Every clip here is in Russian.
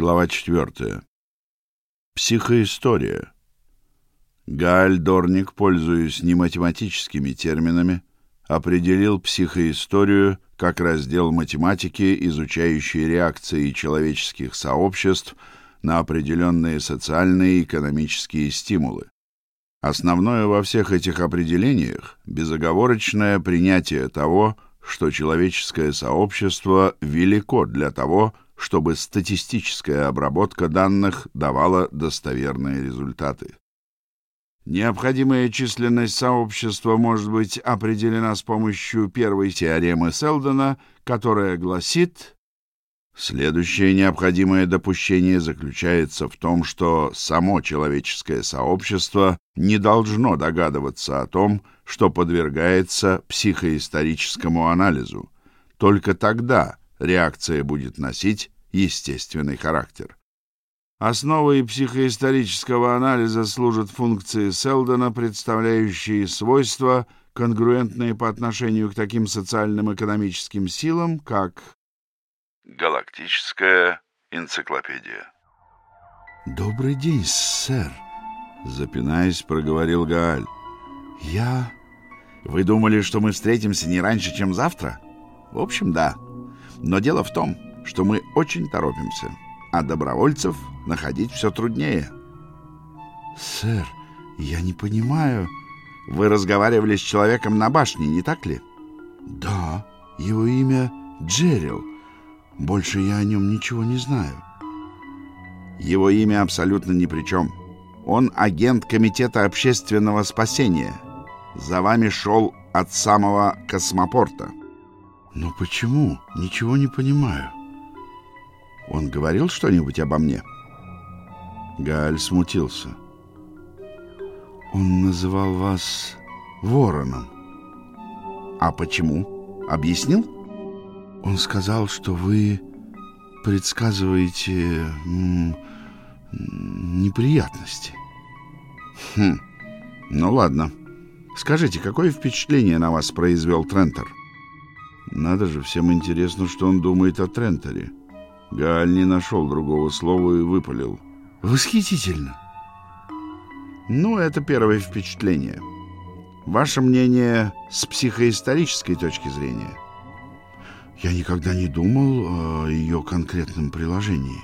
Глава 4. Психоистория. Гааль Дорник, пользуясь не математическими терминами, определил психоисторию как раздел математики, изучающий реакции человеческих сообществ на определенные социальные и экономические стимулы. Основное во всех этих определениях безоговорочное принятие того, что человеческое сообщество велико для того, чтобы статистическая обработка данных давала достоверные результаты. Необходимая численность сообщества может быть определена с помощью первой теоремы Селдона, которая гласит: Следующее необходимое допущение заключается в том, что само человеческое сообщество не должно догадываться о том, что подвергается психоисторическому анализу. Только тогда реакция будет носить естественный характер. Основой психоисторического анализа служат функции Селдона, представляющие свойства, конгруентные по отношению к таким социальным экономическим силам, как Галактическая энциклопедия. Добрый день, сэр, запинаясь, проговорил Гааль. Я Вы думали, что мы встретимся не раньше, чем завтра? В общем, да. Но дело в том, что мы очень торопимся, а добровольцев находить все труднее. Сэр, я не понимаю. Вы разговаривали с человеком на башне, не так ли? Да, его имя Джерил. Больше я о нем ничего не знаю. Его имя абсолютно ни при чем. Он агент Комитета общественного спасения. За вами шел от самого космопорта. Но почему? Ничего не понимаю. Он говорил что-нибудь обо мне? Гааль смутился. Он называл вас вороном. А почему? Объяснил? Он сказал, что вы предсказываете неприятности. Хм. Ну ладно. Скажите, какое впечатление на вас произвел Трентер? Надо же, всем интересно, что он думает о Трентере. Гааль не нашел другого слова и выпалил. Восхитительно. Ну, это первое впечатление. Ваше мнение с психоисторической точки зрения? Я никогда не думал о ее конкретном приложении.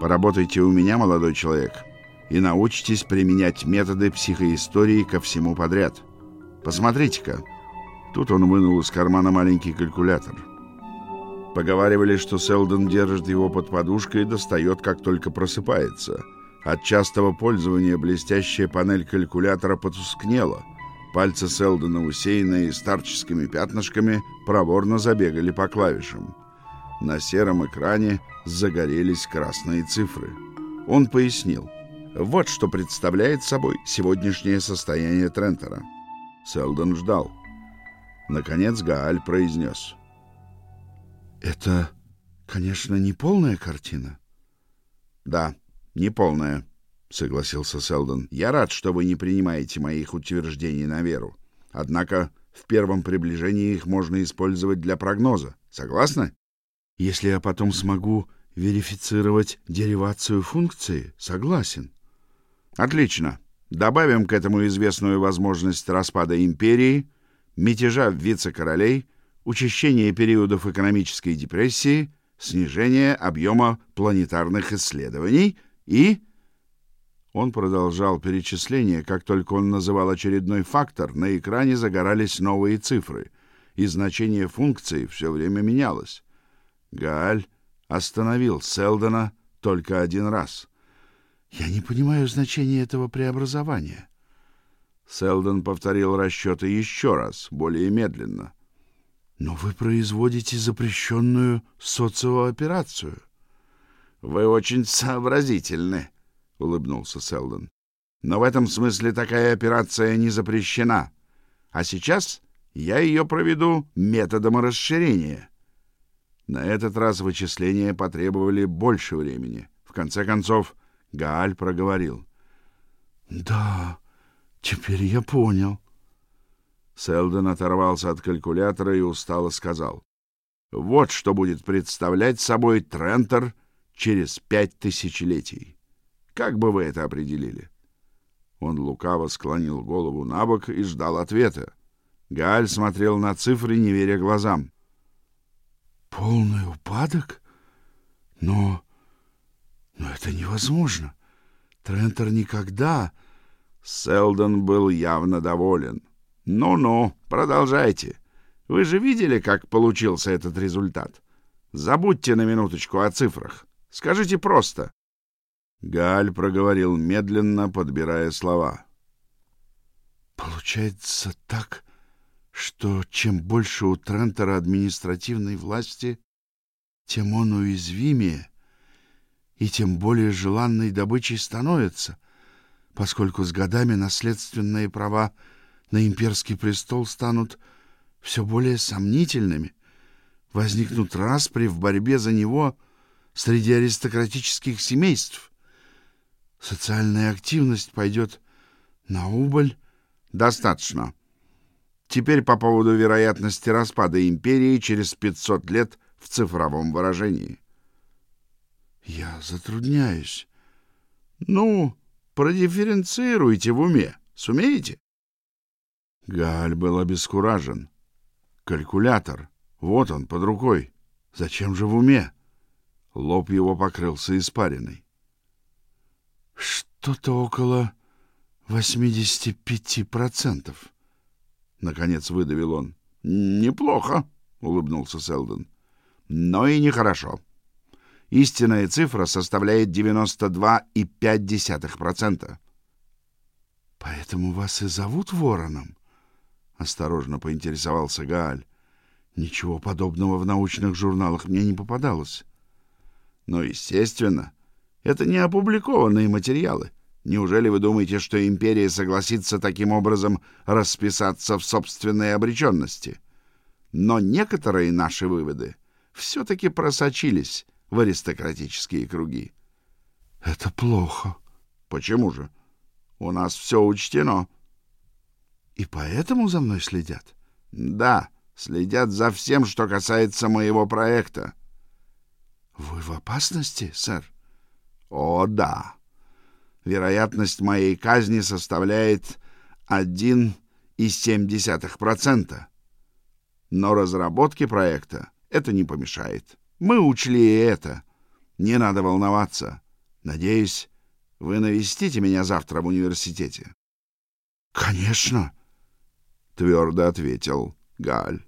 Поработайте у меня, молодой человек, и научитесь применять методы психоистории ко всему подряд. Посмотрите-ка. Тут он вынул из кармана маленький калькулятор. Поговаривали, что Селдон держит его под подушкой и достает, как только просыпается. От частого пользования блестящая панель калькулятора потускнела. Пальцы Селдона, усеянные старческими пятнышками, проворно забегали по клавишам. На сером экране загорелись красные цифры. Он пояснил. Вот что представляет собой сегодняшнее состояние Трентера. Селдон ждал. Наконец Гааль произнес. Это, конечно, не полная картина. Да, не полная, согласился Селдон. Я рад, что вы не принимаете моих утверждений на веру. Однако в первом приближении их можно использовать для прогноза. Согласны? Если я потом смогу верифицировать деривацию функции, согласен. Отлично. Добавим к этому известную возможность распада империи, мятежа вице-королей учащение периодов экономической депрессии, снижение объема планетарных исследований и... Он продолжал перечисление, как только он называл очередной фактор, на экране загорались новые цифры, и значение функции все время менялось. Гааль остановил Селдона только один раз. «Я не понимаю значения этого преобразования». Селдон повторил расчеты еще раз, более медленно. Но вы производите запрещенную социооперацию. Вы очень сообразительны, улыбнулся Селдон. Но в этом смысле такая операция не запрещена. А сейчас я ее проведу методом расширения. На этот раз вычисления потребовали больше времени. В конце концов, Гааль проговорил: "Да, теперь я понял. Селдон оторвался от калькулятора и устало сказал: "Вот что будет представлять собой Трентер через пять тысячелетий. Как бы вы это определили? Он лукаво склонил голову на бок и ждал ответа. Галь смотрел на цифры, не веря глазам. «Полный упадок? Но... но это невозможно. Трентер никогда...» Селдон был явно доволен. «Ну-ну, продолжайте. Вы же видели, как получился этот результат? Забудьте на минуточку о цифрах. Скажите просто». Галь проговорил медленно, подбирая слова. «Получается так, что чем больше у Трентера административной власти, тем он уязвимее и тем более желанной добычей становится, поскольку с годами наследственные права на имперский престол станут все более сомнительными, возникнут распри в борьбе за него среди аристократических семейств. Социальная активность пойдет на убыль. Достаточно. Теперь по поводу вероятности распада империи через 500 лет в цифровом выражении. Я затрудняюсь. Ну, продифференцируйте в уме. Сумеете? Галь был обескуражен. Калькулятор. Вот он, под рукой. Зачем же в уме? Лоб его покрылся испариной. Что-то около 85%. Наконец выдавил он. Неплохо, улыбнулся Селдон. Но и нехорошо. Истинная цифра составляет 92,5%. Поэтому вас и зовут Вороном, осторожно поинтересовался Гааль. Ничего подобного в научных журналах мне не попадалось. Но, естественно, это не опубликованные материалы. Неужели вы думаете, что империя согласится таким образом расписаться в собственной обреченности? Но некоторые наши выводы все-таки просочились в аристократические круги. Это плохо. Почему же? У нас все учтено. И поэтому за мной следят? Да, следят за всем, что касается моего проекта. Вы в опасности, сэр? О, да вероятность моей казни составляет 1,7%. Но разработке проекта это не помешает. Мы учли и это. Не надо волноваться. Надеюсь, вы навестите меня завтра в университете. Конечно, твердо ответил Галь.